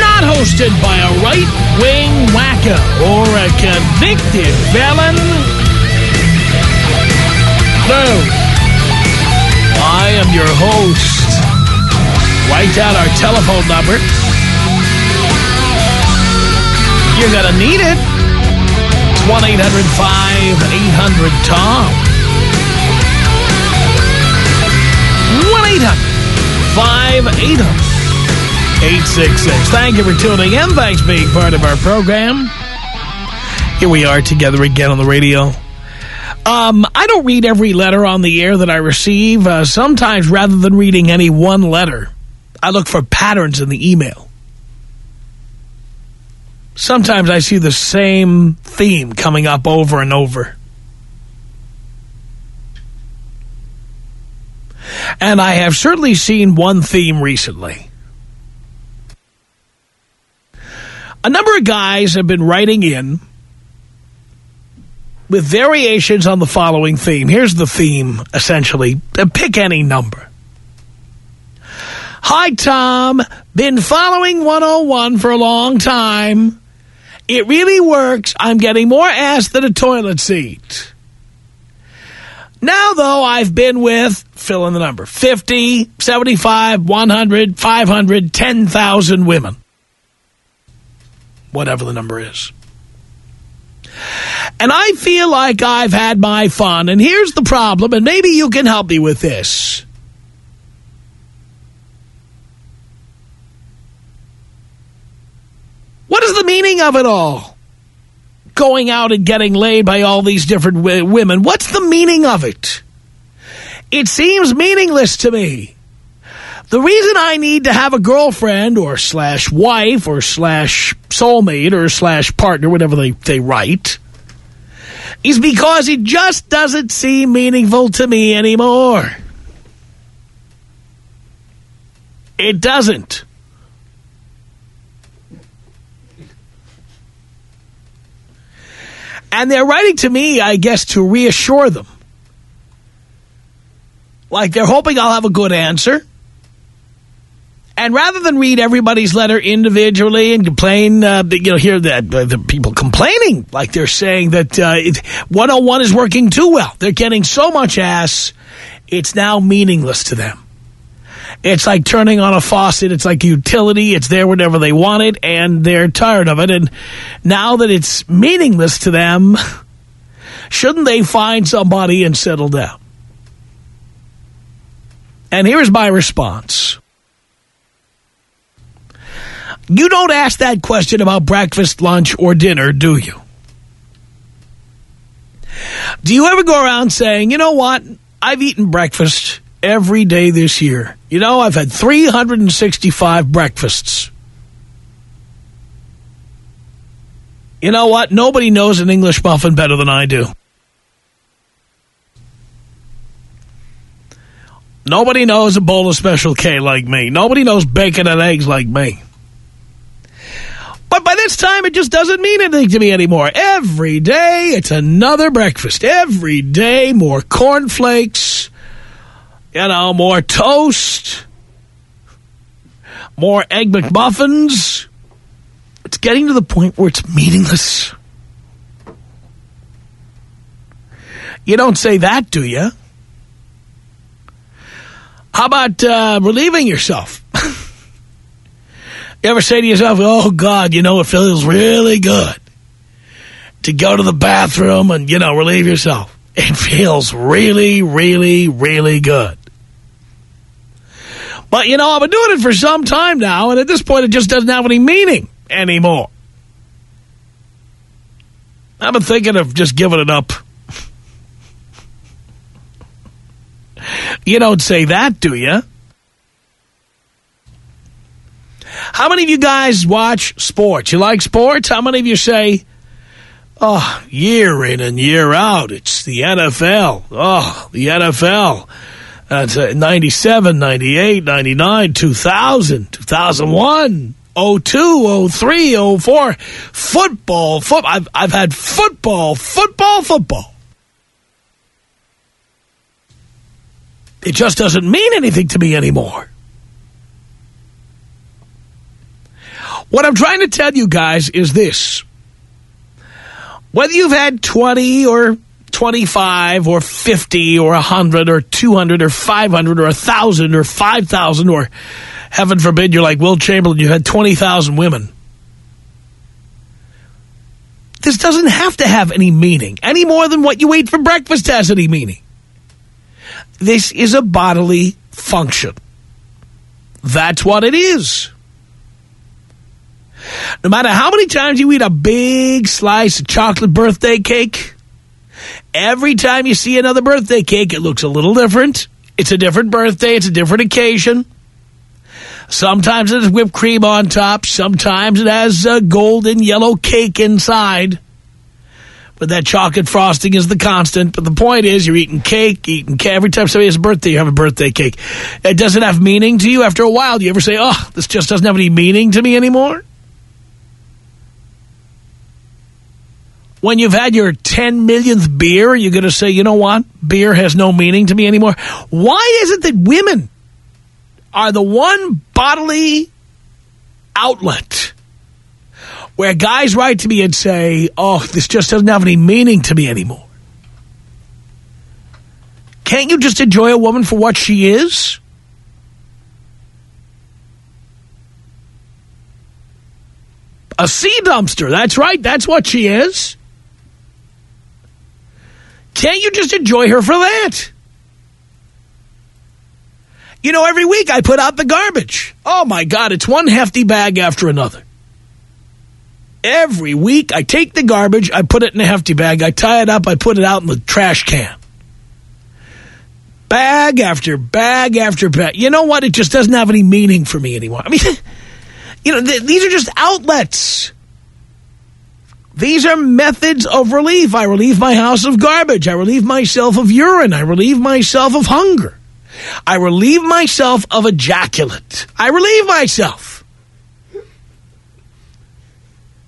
not hosted by a right-wing wacko or a convicted felon. No. I am your host. Write down our telephone number. You're to need it. It's 1-800-5800-TOM. 1-800-5800-866. Thank you for tuning in. Thanks for being part of our program. Here we are together again on the radio. Um, I don't read every letter on the air that I receive. Uh, sometimes, rather than reading any one letter, I look for patterns in the email. Sometimes I see the same theme coming up over and over. And I have certainly seen one theme recently. A number of guys have been writing in with variations on the following theme. Here's the theme, essentially. Uh, pick any number. Hi, Tom. Been following 101 for a long time. It really works. I'm getting more ass than a toilet seat. Now, though, I've been with, fill in the number, 50, 75, 100, 500, 10,000 women. Whatever the number is. And I feel like I've had my fun. And here's the problem, and maybe you can help me with this. What is the meaning of it all? Going out and getting laid by all these different women. What's the meaning of it? It seems meaningless to me. The reason I need to have a girlfriend or slash wife or slash soulmate or slash partner, whatever they, they write, is because it just doesn't seem meaningful to me anymore. It doesn't. And they're writing to me, I guess, to reassure them. Like they're hoping I'll have a good answer. And rather than read everybody's letter individually and complain, uh, you know, hear that uh, the people complaining, like they're saying that uh, it, 101 is working too well. They're getting so much ass, it's now meaningless to them. It's like turning on a faucet. It's like utility. It's there whenever they want it, and they're tired of it. And now that it's meaningless to them, shouldn't they find somebody and settle down? And here's my response. You don't ask that question about breakfast, lunch, or dinner, do you? Do you ever go around saying, you know what, I've eaten breakfast every day this year. You know, I've had 365 breakfasts. You know what? Nobody knows an English muffin better than I do. Nobody knows a bowl of Special K like me. Nobody knows bacon and eggs like me. But by this time, it just doesn't mean anything to me anymore. Every day, it's another breakfast. Every day, more cornflakes, you know, more toast, more Egg McMuffins. It's getting to the point where it's meaningless. You don't say that, do you? How about uh, relieving yourself? You ever say to yourself, oh, God, you know, it feels really good to go to the bathroom and, you know, relieve yourself. It feels really, really, really good. But, you know, I've been doing it for some time now, and at this point it just doesn't have any meaning anymore. I've been thinking of just giving it up. You don't say that, do you? How many of you guys watch sports? You like sports? How many of you say, oh, year in and year out, it's the NFL. Oh, the NFL. That's uh, 97, 98, 99, 2000, 2001, 02, 03, 04. Football, foot. I've, I've had football, football, football. It just doesn't mean anything to me anymore. What I'm trying to tell you guys is this. Whether you've had 20 or 25 or 50 or 100 or 200 or 500 or 1,000 or 5,000 or, heaven forbid, you're like Wilt Chamberlain, you had 20,000 women. This doesn't have to have any meaning, any more than what you ate for breakfast has any meaning. This is a bodily function. That's what it is. No matter how many times you eat a big slice of chocolate birthday cake, every time you see another birthday cake, it looks a little different. It's a different birthday. It's a different occasion. Sometimes it has whipped cream on top. Sometimes it has a golden yellow cake inside. But that chocolate frosting is the constant. But the point is, you're eating cake, eating cake. Every time somebody has a birthday, you have a birthday cake. It doesn't have meaning to you after a while. Do you ever say, oh, this just doesn't have any meaning to me anymore? When you've had your 10 millionth beer, you're going to say, you know what? Beer has no meaning to me anymore. Why is it that women are the one bodily outlet where guys write to me and say, oh, this just doesn't have any meaning to me anymore? Can't you just enjoy a woman for what she is? A sea dumpster. That's right. That's what she is. Can't you just enjoy her for that? You know, every week I put out the garbage. Oh, my God, it's one hefty bag after another. Every week I take the garbage, I put it in a hefty bag, I tie it up, I put it out in the trash can. Bag after bag after bag. You know what? It just doesn't have any meaning for me anymore. I mean, you know, th these are just outlets. These are methods of relief. I relieve my house of garbage. I relieve myself of urine. I relieve myself of hunger. I relieve myself of ejaculate. I relieve myself.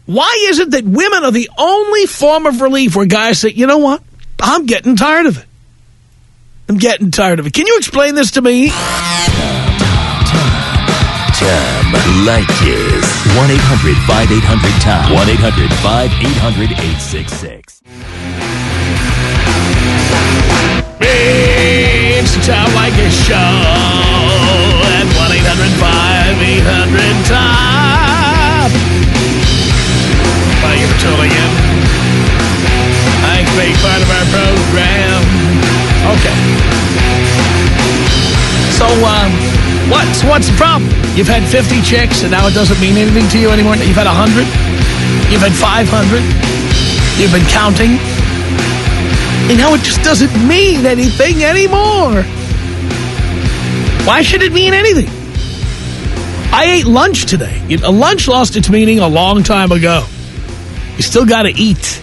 Why is it that women are the only form of relief where guys say, you know what? I'm getting tired of it. I'm getting tired of it. Can you explain this to me? Tom Leykis. 1-800-5800-TOM. 1-800-5800-866. It's the Tom Leykis Show at 1-800-5800-TOM. Thank you for tuning in. For being part of our program. Okay. So, um, what's, what's the problem? You've had 50 chicks and now it doesn't mean anything to you anymore? You've had 100? You've had 500? You've been counting? And now it just doesn't mean anything anymore. Why should it mean anything? I ate lunch today. Lunch lost its meaning a long time ago. You still got to eat.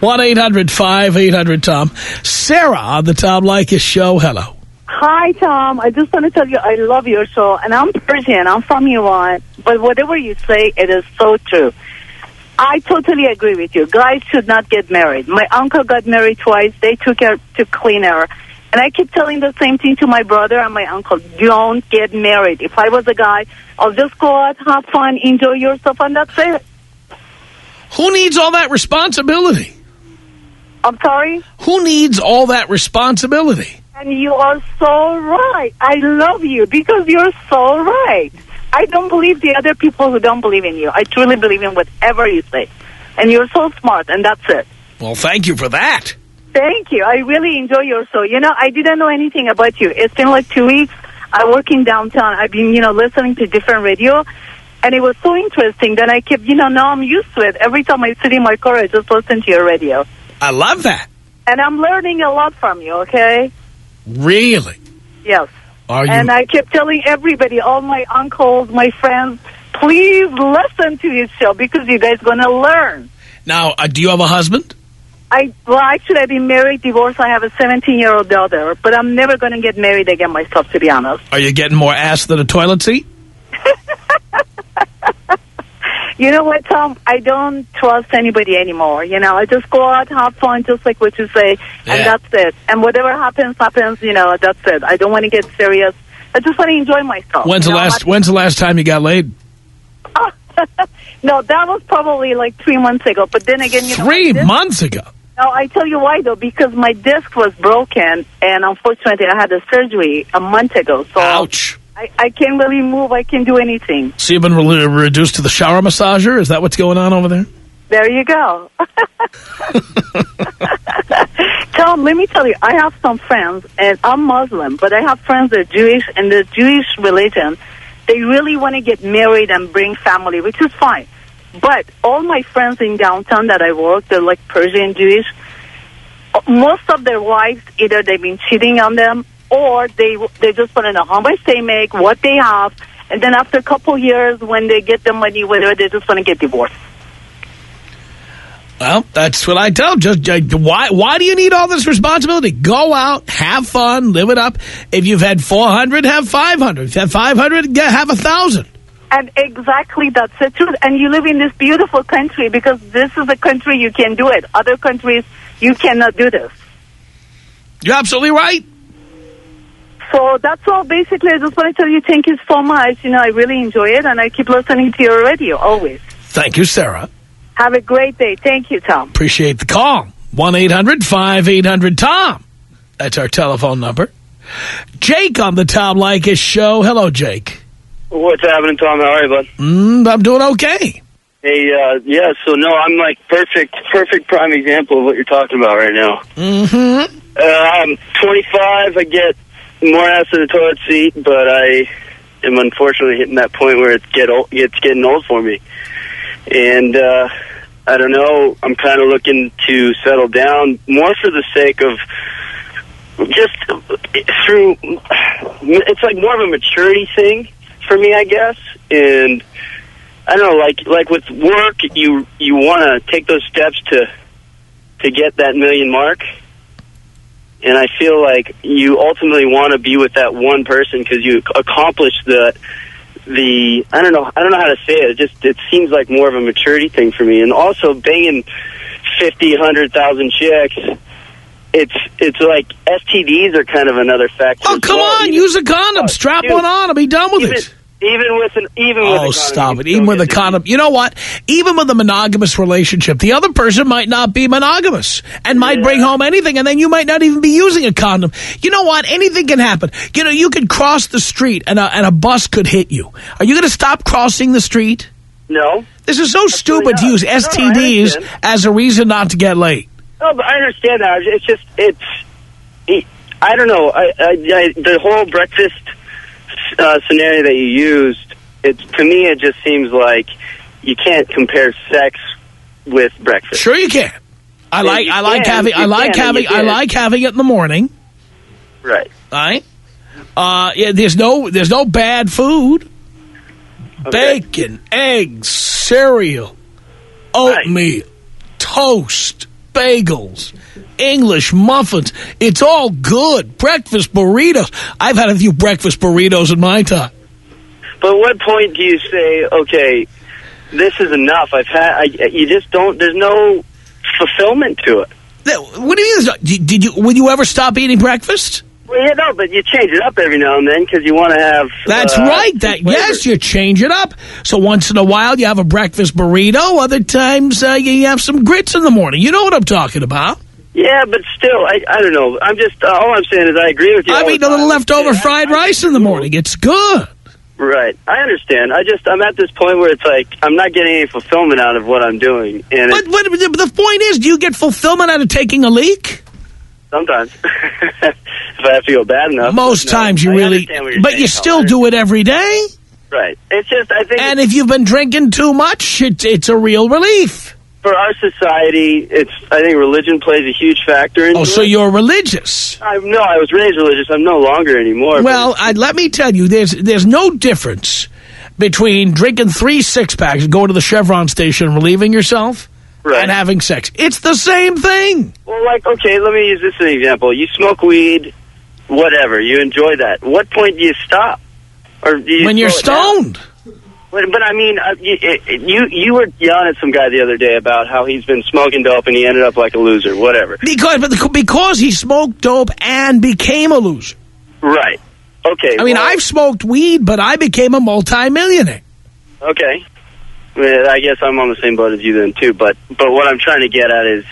1-800-5800-TOM. Sarah on the Tom Leykis show. Hello. Hi, Tom. I just want to tell you I love your show, and I'm Persian. I'm from Iran, but whatever you say, it is so true. I totally agree with you. Guys should not get married. My uncle got married twice. They took her to clean her. And I keep telling the same thing to my brother and my uncle. Don't get married. If I was a guy, I'll just go out, have fun, enjoy yourself, and that's it. Who needs all that responsibility? I'm sorry? Who needs all that responsibility? And you are so right. I love you because you're so right. I don't believe the other people who don't believe in you. I truly believe in whatever you say. And you're so smart, and that's it. Well, thank you for that. Thank you. I really enjoy your show. You know, I didn't know anything about you. It's been like two weeks. I work in downtown. I've been, you know, listening to different radio. And it was so interesting that I kept, you know, now I'm used to it. Every time I sit in my car, I just listen to your radio. I love that. And I'm learning a lot from you, okay? Really? Yes. Are you? And I kept telling everybody, all my uncles, my friends, please listen to his show because you guys going to learn. now, uh, do you have a husband? I well, actually, I've been married, divorced. I have a 17-year-old daughter, but I'm never going to get married again myself, to be honest. Are you getting more ass than a toilet seat? You know what, Tom? I don't trust anybody anymore. You know, I just go out, have fun, just like what you say, Yeah. and that's it. And whatever happens, happens. You know, that's it. I don't want to get serious. I just want to enjoy myself. When's the know? last When's the last time you got laid? No, that was probably like three months ago. But then again, you Three disc- months ago. No, I tell you why though, because my disc was broken, and unfortunately, I had a surgery a month ago. So Ouch. I, I can't really move. I can't do anything. So you've been re- reduced to the shower massager? Is that what's going on over there? There you go. Tom, let me tell you, I have some friends, and I'm Muslim, but I have friends that are Jewish, and the Jewish religion, they really want to get married and bring family, which is fine. But all my friends in downtown that I work, they're like Persian Jewish. Most of their wives, either they've been cheating on them, or they they just want to know how much they make, what they have, and then after a couple years, when they get the money, whatever, they just want to get divorced. Well, that's what I tell them. Just, just why why do you need all this responsibility? Go out, have fun, live it up. If you've had 400, have 500. If you have 500, get, have a 1,000. And exactly that's the truth. And you live in this beautiful country because this is a country you can do it. Other countries, you cannot do this. You're absolutely right. So that's all. Basically, I just want to tell you thank you so much. You know, I really enjoy it, and I keep listening to your radio always. Thank you, Sarah. Have a great day. Thank you, Tom. Appreciate the call. 1-800-5800-TOM. That's our telephone number. Jake on the Tom Leykis show. Hello, Jake. What's happening, Tom? How are you, bud? Mm, I'm doing okay. Hey, uh, yeah, so no, I'm like perfect, perfect prime example of what you're talking about right now. Mm-hmm. Uh, I'm 25, I get more ass than a toilet seat, but I am unfortunately hitting that point where it's, get old, it's getting old for me. And, uh, I don't know, I'm kind of looking to settle down more for the sake of just through, it's like more of a maturity thing for me, I guess. And I don't know, like like with work, you you want to take those steps to to get that million mark, and I feel like you ultimately want to be with that one person because you accomplish the the I don't know I don't know how to say it. It just it seems like more of a maturity thing for me, and also banging fifty, hundred thousand chicks. It's it's like STDs are kind of another factor. Oh, come well. on. Even- Use a condom. Oh, Strap Dude, one on and be done with even, it. Even with an even with Oh, condom, stop it. Even with a condom. You know what? Even with a monogamous relationship, the other person might not be monogamous and might Yeah. bring home anything, and then you might not even be using a condom. You know what? Anything can happen. You know, you could cross the street and a, and a bus could hit you. Are you going to stop crossing the street? No, This is so stupid to use STDs understand. as a reason not to get late. No, but I understand that. It's just it's. It, I don't know. I, I, I the whole breakfast uh, scenario that you used. It to me, it just seems like you can't compare sex with breakfast. Sure, you can. I Yeah, like I like can. having I like can, having I like having it in the morning. Right. All right. Uh, yeah, there's no there's no bad food. Okay. Bacon, eggs, cereal, oatmeal, toast, bagels, English muffins. It's all good. Breakfast burritos. I've had a few breakfast burritos in my time. But what point do you say, okay, this is enough? I've had. I, you just don't. There's no fulfillment to it. What do you mean? Did did you? Would you ever stop eating breakfast? Well, yeah, no, but you change it up every now and then because you want to have. That's uh, right. That flavors. yes, you change it up. So once in a while you have a breakfast burrito. Other times uh, you have some grits in the morning. You know what I'm talking about. Yeah, but still, I I don't know. I'm just uh, all I'm saying is I agree with you. I've the eaten a little leftover Yeah, fried I- rice in the morning. It's good. Right, I understand. I just I'm at this point where it's like I'm not getting any fulfillment out of what I'm doing, and But, but the point is, do you get fulfillment out of taking a leak? Sometimes if I feel bad enough. Most no, times you I really, but you still do it every day. Right. It's just I think And if you've been drinking too much, it, it's a real relief. for our society, it's I think religion plays a huge factor in. Oh, so you're religious. I no, I was raised religious. I'm no longer anymore. Well, I, let me tell you, there's there's no difference between drinking three six packs, and going to the Chevron station, and relieving yourself, Right. and having sex. It's the same thing. well, like okay, let me use this as an example. You smoke weed, whatever. You enjoy that. What point do you stop? Or do you when you're slow it down? stoned. But, but I mean, uh, you, it- you you were yelling at some guy the other day about how he's been smoking dope and he ended up like a loser. Whatever. Because but the, because he smoked dope and became a loser. Right. Okay. I mean, well, I've smoked weed, but I became a multimillionaire. Okay. Well, I guess I'm on the same boat as you then too. But but what I'm trying to get at is,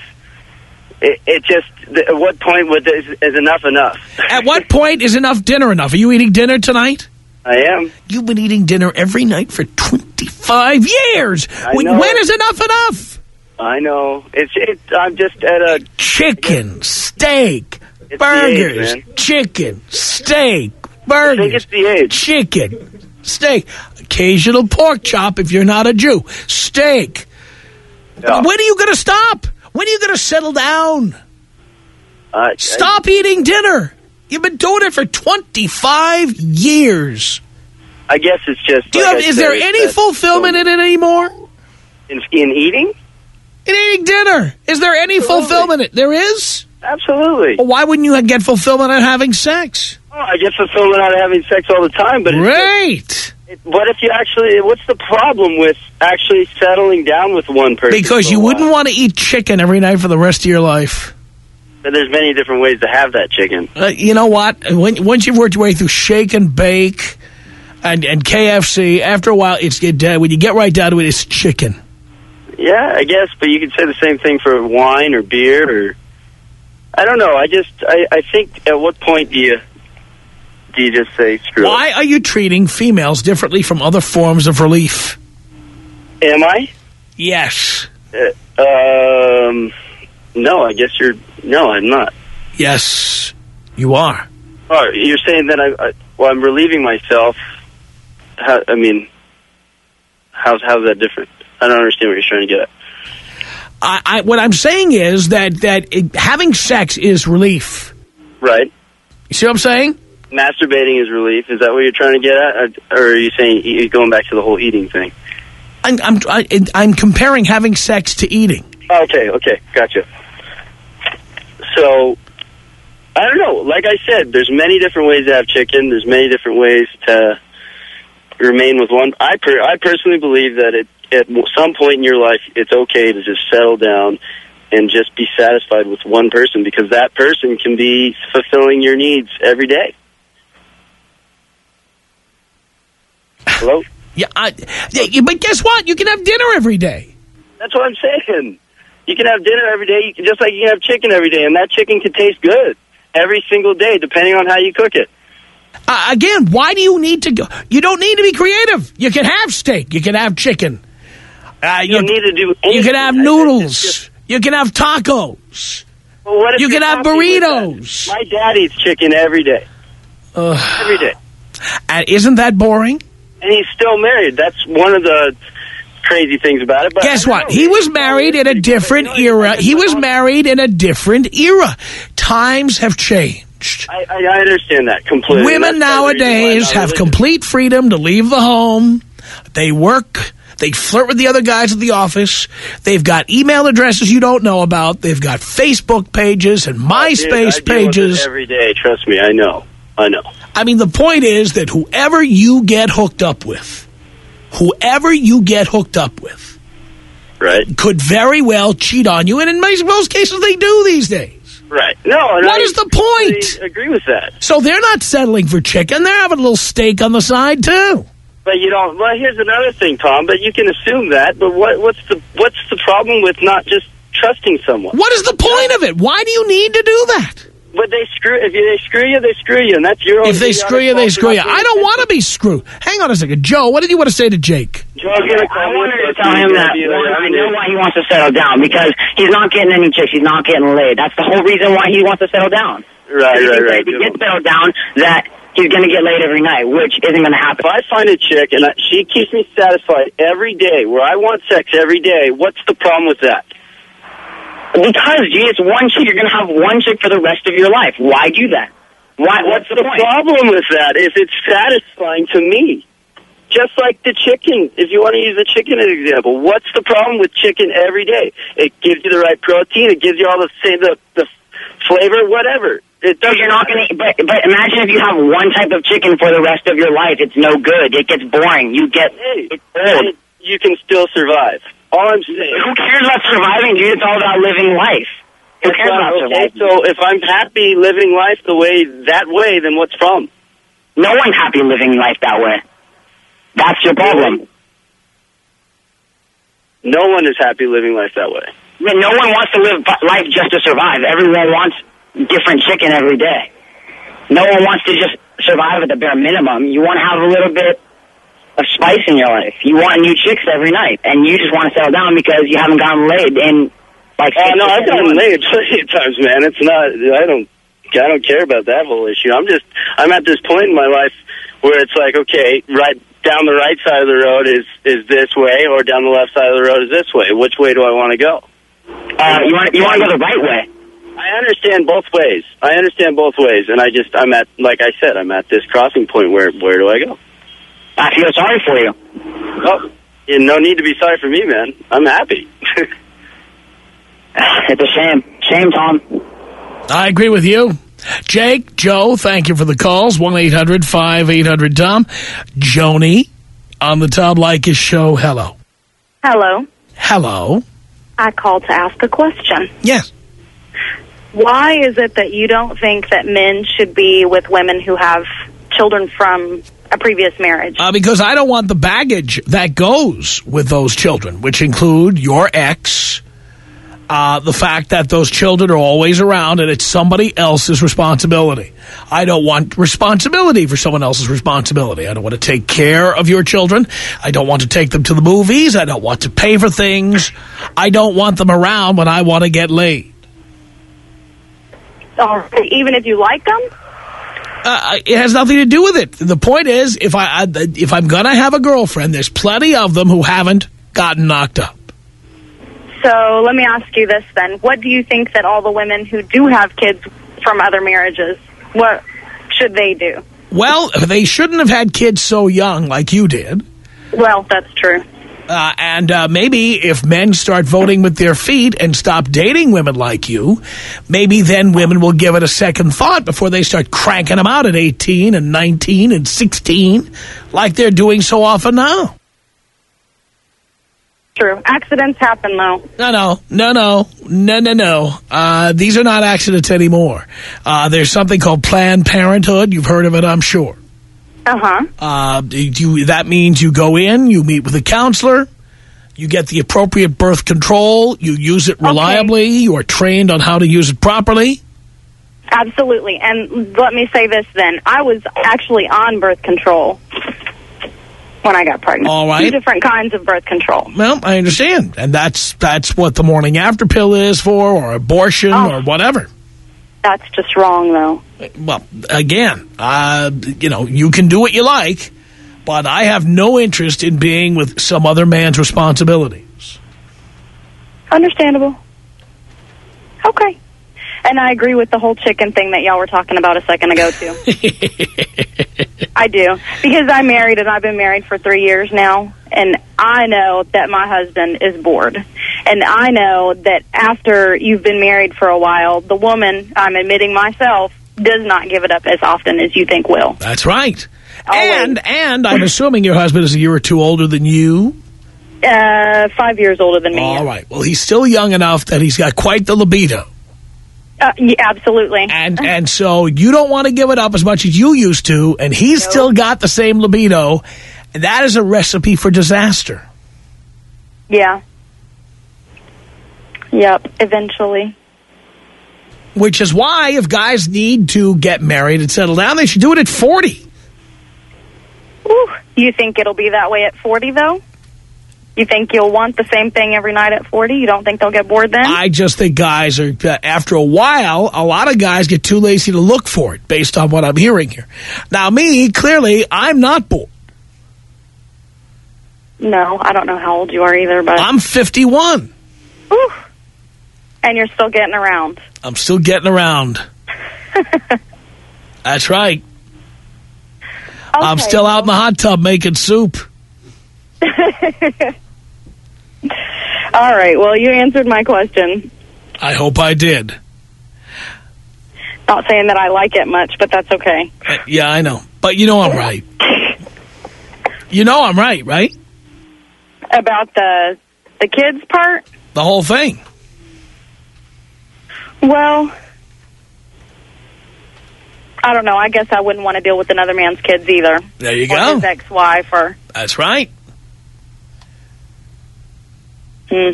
it, it just at what point would is, is enough enough? At what point is enough dinner enough? Are you eating dinner tonight? I am. You've been eating dinner every night for 25 years. I when, know. when is enough enough? I know. It's it. I'm just at a. Chicken, steak, burgers, age, chicken, steak, burgers, it's the age. chicken, steak, occasional pork chop if you're not a Jew, steak. Yeah. When are you going to stop? When are you going to settle down? I- Stop eating dinner. You've been doing it for 25 years. I, I guess it's just. Do you like have, is there any that- uh, fulfillment in it anymore? in, in eating? In eating dinner. Is there any Absolutely. fulfillment? in it? There is? Absolutely. Well, why wouldn't you get fulfillment out of having sex? Oh, I get fulfillment out of having sex all the time, but Great. What if you actually? What's the problem with actually settling down with one person? Because you wouldn't want to eat chicken every night for the rest of your life. But there's many different ways to have that chicken. Uh, you know what? When, once you've worked your way through shake and bake and, and KFC, after a while, it's it, uh, when you get right down to it, it's chicken. Yeah, I guess, but you could say the same thing for wine or beer or I don't know. I just I, I think at what point do you do you just say screw Why are you treating females differently from other forms of relief? Am I? Yes. Uh, um no, I guess you're no, I'm not. Yes, you are. Oh, you're saying that I, I well I'm relieving myself. How, I mean how's how's that different? I don't understand what you're trying to get at. I, I, what I'm saying is that, that it, having sex is relief. Right? You see what I'm saying? Masturbating is relief. Is that what you're trying to get at, or, are you saying you're going back to the whole eating thing? I'm, I'm, I, I'm comparing having sex to eating. Okay, okay, gotcha. So, I don't know. Like I said, there's many different ways to have chicken. There's many different ways to remain with one. I per- I personally believe that it, at some point in your life, it's okay to just settle down and just be satisfied with one person because that person can be fulfilling your needs every day. Hello? Yeah, I, but guess what? You can have dinner every day. That's what I'm saying. You can have dinner every day, you can, just like you can have chicken every day, and that chicken can taste good every single day, depending on how you cook it. Uh, again, why do you need to go? You don't need to be creative. You can have steak. You can have chicken. Uh, You don't need to do. You can have it's just- noodles. You can have tacos. well, You can have happy with that? burritos. My dad eats chicken every day, Ugh. every day, And isn't that boring? And he's still married. That's one of the crazy things about it. But Guess what? He was married in a different era. He was married in a different era. Times have changed. I, I, I understand that completely. Women That's part of the reason why I'm nowadays have complete freedom to leave the home. They work. They flirt with the other guys at the office. They've got email addresses you don't know about. They've got Facebook pages and oh, I MySpace with it pages. every day. Trust me, I know. I know. I mean, the point is that whoever you get hooked up with, whoever you get hooked up with, Right. could very well cheat on you. And in most most cases, they do these days. Right. No. What I is the point? Agree with that. So they're not settling for chicken. They're having a little steak on the side, too. But you don't. Well, here's another thing, Tom. But you can assume that. But what, what's the what's the problem with not just trusting someone? What is the point of it? Why do you need to do that? But they screw. If you, they screw you, they screw you, and that's your own. If they screw you, they screw you. I don't want to be screwed. Hang on a second. Joe, what did you want to say to Jake? Joe's gonna call I me, wanted to tell him that one, I I'm know why he wants to settle down because he's not getting any chicks, he's not getting laid. That's the whole reason why he wants to settle down. Right, right, right. If he gets settled down, that he's going to get laid every night, which isn't going to happen. If I find a chick and I, she keeps me satisfied every day, where I want sex every day, what's the problem with that? Because, gee, it's one chick. You're going to have one chick for the rest of your life. Why do that? Why? What's the, the problem with that is it's satisfying to me. Just like the chicken, if you want to use the chicken as an example, what's the problem with chicken every day? It gives you the right protein, it gives you all the same the, the flavor, whatever. It So doesn't you're not going to, but, but imagine if you have one type of chicken for the rest of your life. It's no good. It gets boring. You get, Hey, old. you can still survive. All I'm saying. Who cares about surviving, dude? It's all about living life. Who cares about okay, surviving? so if I'm happy living life the way that way, then what's wrong? No one's happy living life that way. That's your problem. No one is happy living life that way. No one wants to live life just to survive. Everyone wants different chicken every day. No one wants to just survive at the bare minimum. You want to have a little bit of spice in your life. You want new chicks every night, and you just want to settle down because you haven't gotten laid in like. Oh no, I've gotten laid plenty of times, man. It's not. I don't. I don't care about that whole issue. I'm just. I'm at this point in my life where it's like, okay, right down the right side of the road is is this way, or down the left side of the road is this way. Which way do I want to go? Uh, you want you want to go the right way. I understand both ways. I understand both ways, and I just I'm at like I said, I'm at this crossing point where where do I go? I feel sorry for you. Oh, yeah, no need to be sorry for me, man. I'm happy. It's a shame. Shame, Tom. I agree with you. Jake, Joe, thank you for the calls. 1-800-5800-TOM. Joni on the Tom Leykis show. Hello. Hello. Hello. I called to ask a question. Yes. Why is it that you don't think that men should be with women who have children from a previous marriage? Uh, because I don't want the baggage that goes with those children, which include your ex, uh, the fact that those children are always around and it's somebody else's responsibility. I don't want responsibility for someone else's responsibility. I don't want to take care of your children. I don't want to take them to the movies. I don't want to pay for things. I don't want them around when I want to get laid. Or even if you like them? Uh, it has nothing to do with it. The point is, if I, I if I'm gonna have a girlfriend, there's plenty of them who haven't gotten knocked up. So let me ask you this then. What do you think that all the women who do have kids from other marriages, what should they do? Well, they shouldn't have had kids so young like you did. Well, that's true. Uh, and uh, maybe if men start voting with their feet and stop dating women like you, maybe then women will give it a second thought before they start cranking them out at 18 and 19 and 16 like they're doing so often now. True. Accidents happen, though. No, no, no, no, no, no, no. Uh, these are not accidents anymore. Uh, there's something called Planned Parenthood. You've heard of it, I'm sure. Uh-huh. Uh, you, that means you go in, you meet with a counselor, you get the appropriate birth control, you use it reliably, you are trained on how to use it properly. Absolutely. And let me say this then. I was actually on birth control when I got pregnant. All right. Two different kinds of birth control. Well, I understand. And that's that's what the morning after pill is for, or abortion, Oh. or whatever. That's just wrong, though. Well, again, uh, you know, you can do what you like, but I have no interest in being with some other man's responsibilities. Understandable. Okay. And I agree with the whole chicken thing that y'all were talking about a second ago, too. I do. Because I'm married and I've been married for three years now. And I know that my husband is bored. And I know that after you've been married for a while, the woman, I'm admitting myself, does not give it up as often as you think will. That's right. Always. And and I'm assuming your husband is a year or two older than you. Uh, five years older than me. All right. Well, he's still young enough that he's got quite the libido. Uh, yeah, absolutely. And and so you don't want to give it up as much as you used to, and he's still got the same libido. And that is a recipe for disaster. Yeah. Yep, eventually. Which is why if guys need to get married and settle down, they should do it at 40. Whew. You think it'll be that way at 40, though? You think you'll want the same thing every night at 40? You don't think they'll get bored then? I just think guys are, uh, after a while, a lot of guys get too lazy to look for it based on what I'm hearing here. Now, me, clearly, I'm not bored. no, I don't know how old you are either, but... I'm 51. Whew. And you're still getting around. I'm still getting around. That's right. I'm still out in the hot tub making soup. All right, well, you answered my question. I hope I did. Not saying that I like it much, but that's okay. Uh, Yeah, I know. But you know I'm right. You know I'm right, right? About the the kids part, The whole thing. Well, I don't know. I guess I wouldn't want to deal with another man's kids either. There you Or go. his ex-wife or... That's right. Hmm.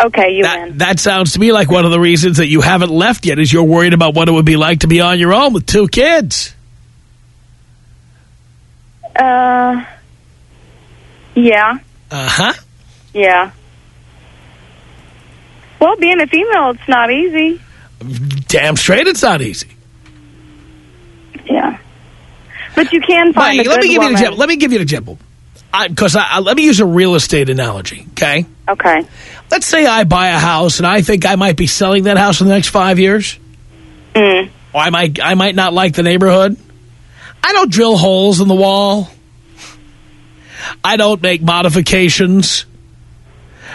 Okay, you That, win. that sounds to me like one of the reasons that you haven't left yet is you're worried about what it would be like to be on your own with two kids. Uh, yeah, Uh-huh. yeah. Well, being a female, it's not easy. Damn straight it's not easy. Yeah. But you can find Wait, let me give you an woman. example. Let me give you an example. Because I, I, let me use a real estate analogy, okay? Okay. Let's say I buy a house and I think I might be selling that house in the next five years. Mm. Or I might, I might not like the neighborhood. I don't drill holes in the wall. I don't make modifications.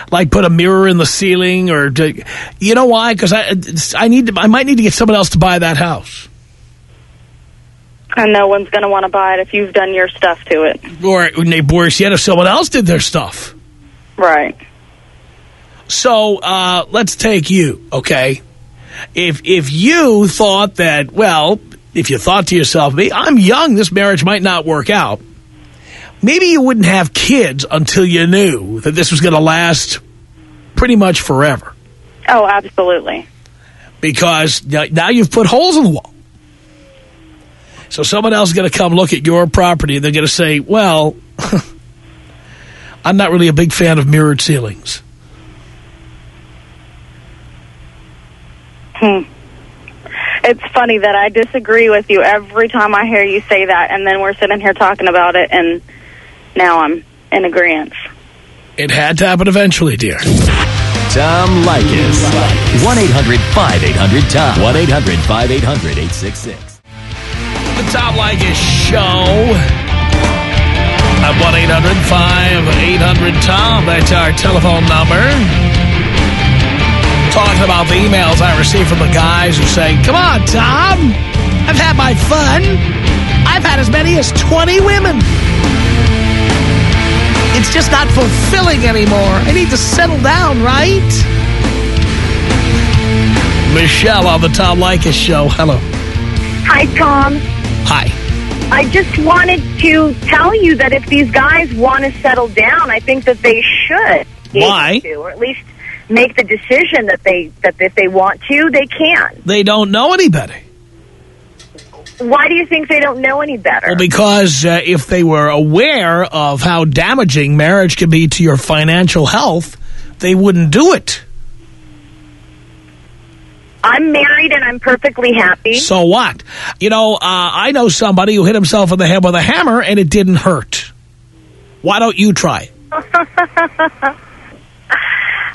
Like put a mirror in the ceiling or, do, you know why? Because I, I need to, I might need to get someone else to buy that house. And no one's going to want to buy it if you've done your stuff to it. Or, worse yet, if someone else did their stuff. Right. So uh, let's take you, okay? If if you thought that, well, if you thought to yourself, "Me, I'm young, this marriage might not work out," maybe you wouldn't have kids until you knew that this was going to last pretty much forever. Oh, absolutely. Because now you've put holes in the wall. So someone else is going to come look at your property and they're going to say, well, I'm not really a big fan of mirrored ceilings. Hmm. It's funny that I disagree with you every time I hear you say that, and then we're sitting here talking about it, and now I'm in agreement. It had to happen eventually, dear. Tom Leykis. 1-800-5800-TOM. 1-800-5800-866. The Tom Leykis Show at 1-800-5800-TOM. That's our telephone number. Talking about the emails I received from the guys who say, Come on, Tom. I've had my fun. I've had as many as 20 women. It's just not fulfilling anymore. I need to settle down, right? Michelle on the Tom Leykis Show. Hello. Hi, Tom. Hi. I just wanted to tell you that if these guys want to settle down, I think that they should. Why? To, or at least make the decision that they that if they want to, they can. They don't know any better. Why do you think they don't know any better? Well, because uh, if they were aware of how damaging marriage can be to your financial health, they wouldn't do it. I'm married and I'm perfectly happy. So what? You know, uh, I know somebody who hit himself in the head with a hammer and it didn't hurt. Why don't you try?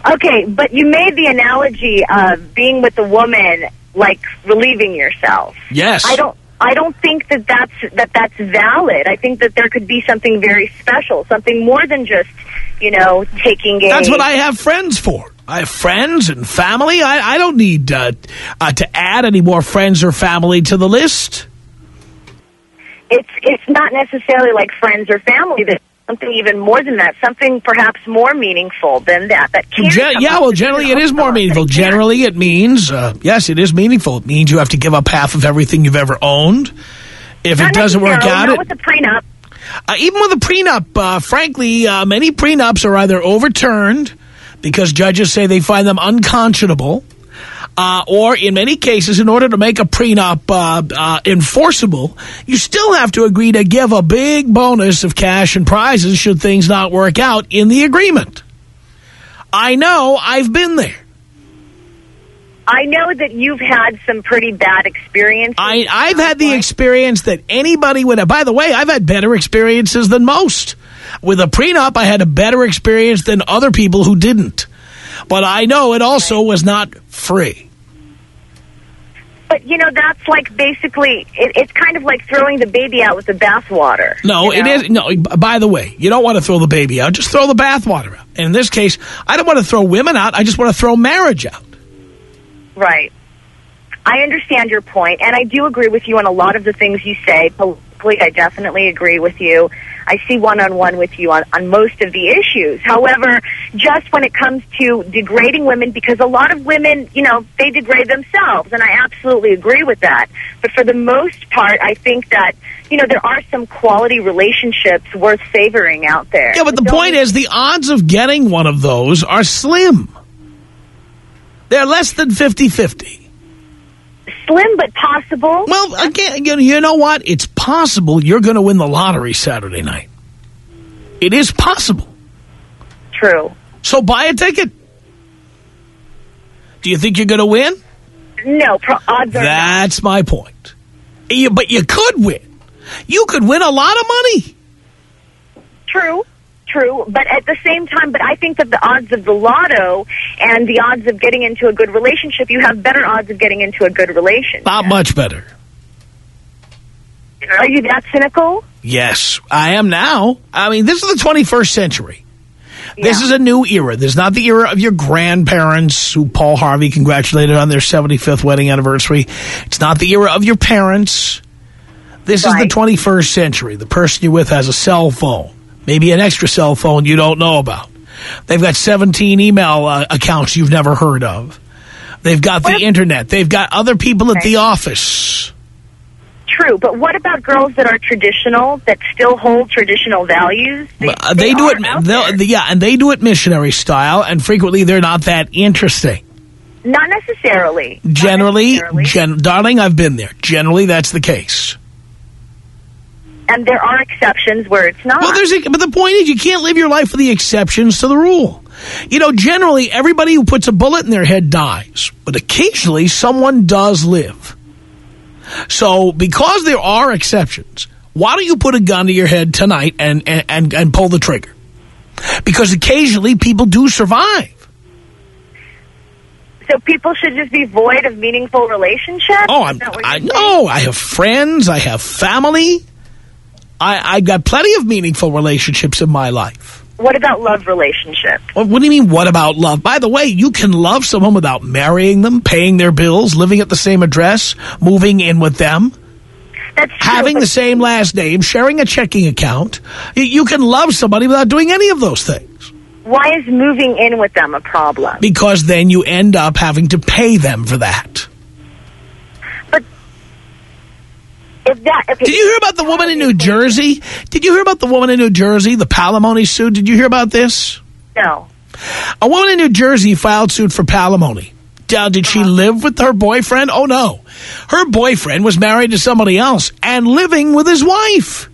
Okay, but you made the analogy of being with a woman like relieving yourself. Yes. I don't I don't think that that's that that's valid. I think that there could be something very special, something more than just, you know, taking a That's what I have friends for. I have friends and family. I, I don't need uh, uh, to add any more friends or family to the list. it's it's not necessarily like friends or family that something even more than that, something perhaps more meaningful than that. That can Gen- yeah, well, generally it is more meaningful. but it can't. Generally it means, uh, yes, it is meaningful. It means you have to give up half of everything you've ever owned. If Not it doesn't work out, not it, with the prenup. Uh, even with a prenup, uh, frankly, uh, many prenups are either overturned because judges say they find them unconscionable. Uh, or in many cases, in order to make a prenup uh, uh, enforceable, you still have to agree to give a big bonus of cash and prizes should things not work out in the agreement. I know, I've been there. I know that you've had some pretty bad experiences. I, I've had the experience that anybody would have. By the way, I've had better experiences than most. With a prenup, I had a better experience than other people who didn't. But I know it also was not free. But, you know, that's like basically, it, it's kind of like throwing the baby out with the bathwater. No, you know? is. No, by the way, you don't want to throw the baby out. Just throw the bathwater out. And in this case, I don't want to throw women out. I just want to throw marriage out. Right. I understand your point, and I do agree with you on a lot of the things you say. Politically, I definitely agree with you. I see one-on-one with you on, on most of the issues. However, just when it comes to degrading women, because a lot of women, you know, they degrade themselves, and I absolutely agree with that. But for the most part, I think that, you know, there are some quality relationships worth savoring out there. Yeah, but the point is the odds of getting one of those are slim. They're less than 50-50. Slim but possible. Well, again, you know, what? It's possible you're going to win the lottery Saturday night. It is possible. True. So buy a ticket. Do you think you're going to win? No, pro- odds are not. That's my point. You, but you could win. You could win a lot of money. True, true. But at the same time, but I think that the odds of the lotto and the odds of getting into a good relationship, you have better odds of getting into a good relationship. Not much better. Are you that cynical? Yes, I am now. I mean, this is the 21st century. This Yeah. is a new era. This is not the era of your grandparents who Paul Harvey congratulated on their 75th wedding anniversary. It's not the era of your parents. This is the 21st century. The person you're with has a cell phone, maybe an extra cell phone you don't know about. They've got 17 email uh, accounts you've never heard of. They've got the What internet. They've got other people at the office. True, but what about girls that are traditional, that still hold traditional values? Uh, they do are it, yeah, and they do it missionary style, and frequently they're not that interesting. Not necessarily. Not Generally, necessarily. gen, darling, I've been there. Generally, that's the case. And there are exceptions where it's not. Well, there's, a, but the point is, you can't live your life for the exceptions to the rule. You know, generally, everybody who puts a bullet in their head dies, but occasionally, someone does live. So, because there are exceptions, why don't you put a gun to your head tonight and and and, and pull the trigger? Because occasionally, people do survive. so people should just be void of meaningful relationships? Oh, I'm, I know. I have friends. I have family. I, I've got plenty of meaningful relationships in my life. What about love relationships? What, what do you mean, what about love? By the way, you can love someone without marrying them, paying their bills, living at the same address, moving in with them, That's true, having the same last name, sharing a checking account. You, you can love somebody without doing any of those things. Why is moving in with them a problem? Because then you end up having to pay them for that. If that, okay, Did you hear about the woman in New Jersey? Did you hear about the woman in New Jersey, the palimony suit? Did you hear about this? No. A woman in New Jersey filed suit for palimony. Now, did she live with her boyfriend? Oh, no. Her boyfriend was married to somebody else and living with his wife.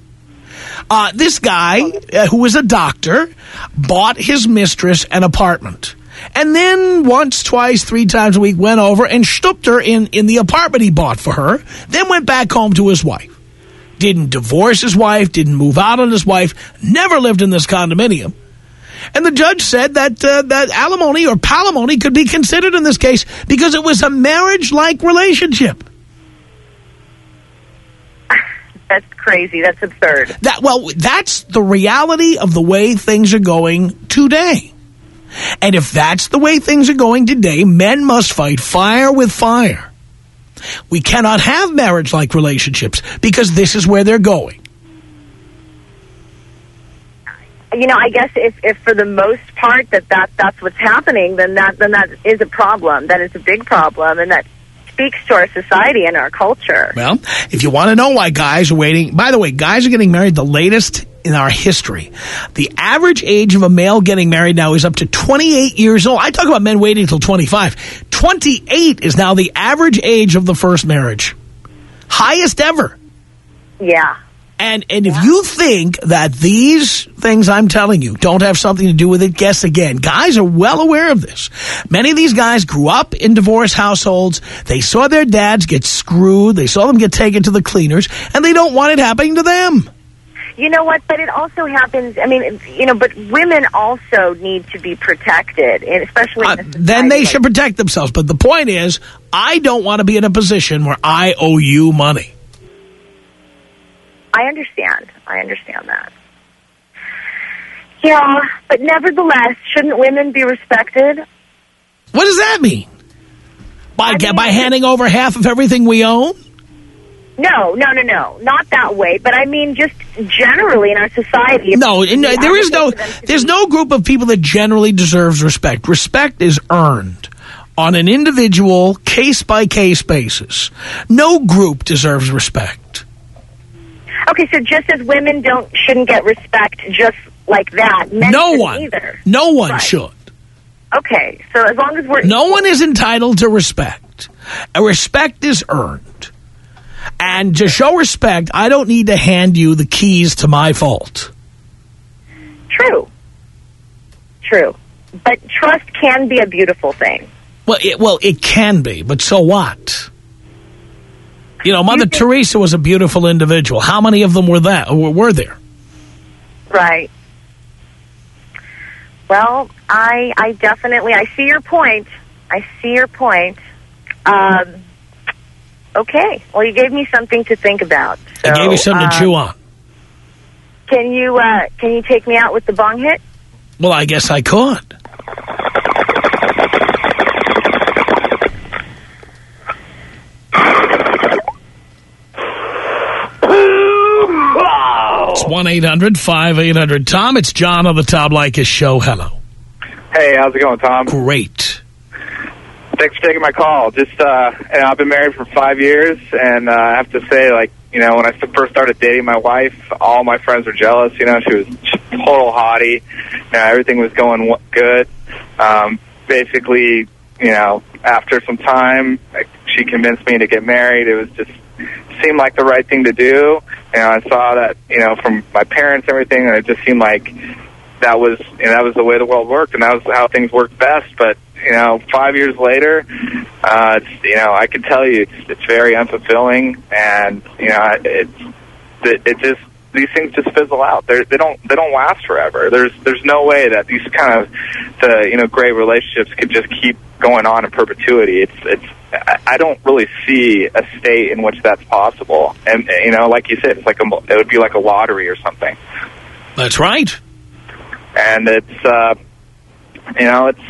Uh, this guy, uh, who was a doctor, bought his mistress an apartment. And then once, twice, three times a week went over and stooped her in, in the apartment he bought for her, then went back home to his wife. Didn't divorce his wife, didn't move out on his wife, never lived in this condominium. And the judge said that uh, that alimony or palimony could be considered in this case because it was a marriage-like relationship. That's crazy. That's absurd. That well, that's the reality of the way things are going today. And if that's the way things are going today, men must fight fire with fire. We cannot have marriage-like relationships because this is where they're going. You know, I guess if, if for the most part that, that that's what's happening, then that then that is a problem. That is a big problem, and that speaks to our society and our culture. Well, if you want to know why guys are waiting, by the way, guys are getting married the latest in our history. The average age of a male getting married now is up to 28 years old. I talk about men waiting until 25. 28 is now the average age of the first marriage. Highest ever. Yeah. And and if you think that these things I'm telling you don't have something to do with it, guess again. Guys are well aware of this. Many of these guys grew up in divorce households. They saw their dads get screwed. They saw them get taken to the cleaners, and they don't want it happening to them. You know what? But it also happens. I mean, you know, but women also need to be protected, and especially Uh, then they like- should protect themselves. But the point is, I don't want to be in a position where I owe you money. I understand. I understand that. Yeah, but nevertheless, shouldn't women be respected? What does that mean? By, I mean- by handing over half of everything we own? No, no, no, no, not that way. But I mean, just generally in our society. No, uh, there is no, advocate for them to there's no group of people that generally deserves respect. Respect is earned on an individual, case-by-case basis. No group deserves respect. Okay, so just as women don't shouldn't get respect just like that, men No one, either. no one Right. should. Okay, so as long as we're No one is entitled to respect. A respect is earned. And to show respect, I don't need to hand you the keys to my fault. true, true, but trust can be a beautiful thing. Well, it, well, it can be, but so what? You know, Mother think- Teresa was a beautiful individual. How many of them were that? Were were there? Right. Well, I I definitely I see your point. I see your point. Um, okay. Well, you gave me something to think about. I gave you So, something to uh, chew on. Can you uh, can you take me out with the bong hit? Well, I guess I could. It's 1-800-5800-TOM. It's John on the Tom Leykis Show. Hello. Hey, how's it going, Tom? Great. Thanks for taking my call. Just, uh, and I've been married for five years, and uh, I have to say, like, you know, when I first started dating my wife, all my friends were jealous. You know, she was total hottie. You know, everything was going good. Um, basically, you know, after some time, like, she convinced me to get married. It was just seemed like the right thing to do. And I saw that, you know, from my parents and everything, and it just seemed like that was you know, that was the way the world worked, and that was how things worked best. But you know, five years later, uh, it's, you know, I can tell you it's, it's very unfulfilling, and you know, it's it, it just these things just fizzle out. They're, they don't they don't last forever. There's there's no way that these kind of the you know great relationships could just keep going on in perpetuity. It's it's I I don't really see a state in which that's possible. And you know, like you said, it's like a it would be like a lottery or something That's right. and it's uh, you know it's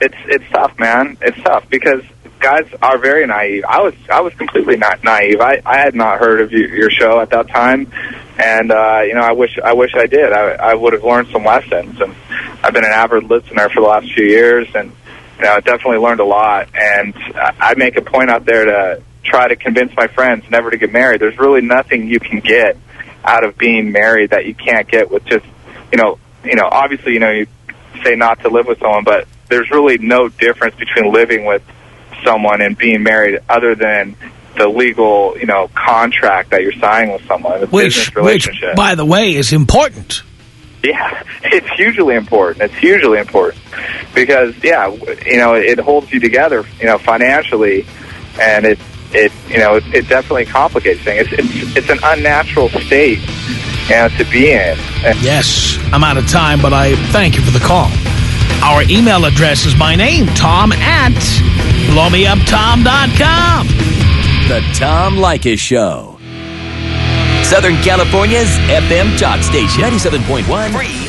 it's it's tough, man. It's tough because guys are very naive. I was I was completely not naive. I I had not heard of you, your show at that time, and uh, you know I wish I wish I did. I I would have learned some lessons, and I've been an avid listener for the last few years, and you know I definitely learned a lot. And I I make a point out there to try to convince my friends never to get married. There's really nothing you can get out of being married that you can't get with just you know you know obviously you know you say not to live with someone, but there's really no difference between living with someone and being married other than the legal, you know, contract that you're signing with someone, the Which, business which, by the way, is important. yeah, it's hugely important. It's hugely important because, yeah, you know, it holds you together, you know, financially, and it, it, you know, it, it definitely complicates things. It's, it's, it's an unnatural state, you know, to be in. And Yes, I'm out of time, but I thank you for the call. Our email address is my name, Tom at blowmeuptom.com. The Tom Leykis Show. Southern California's FM talk station. 97.1 Free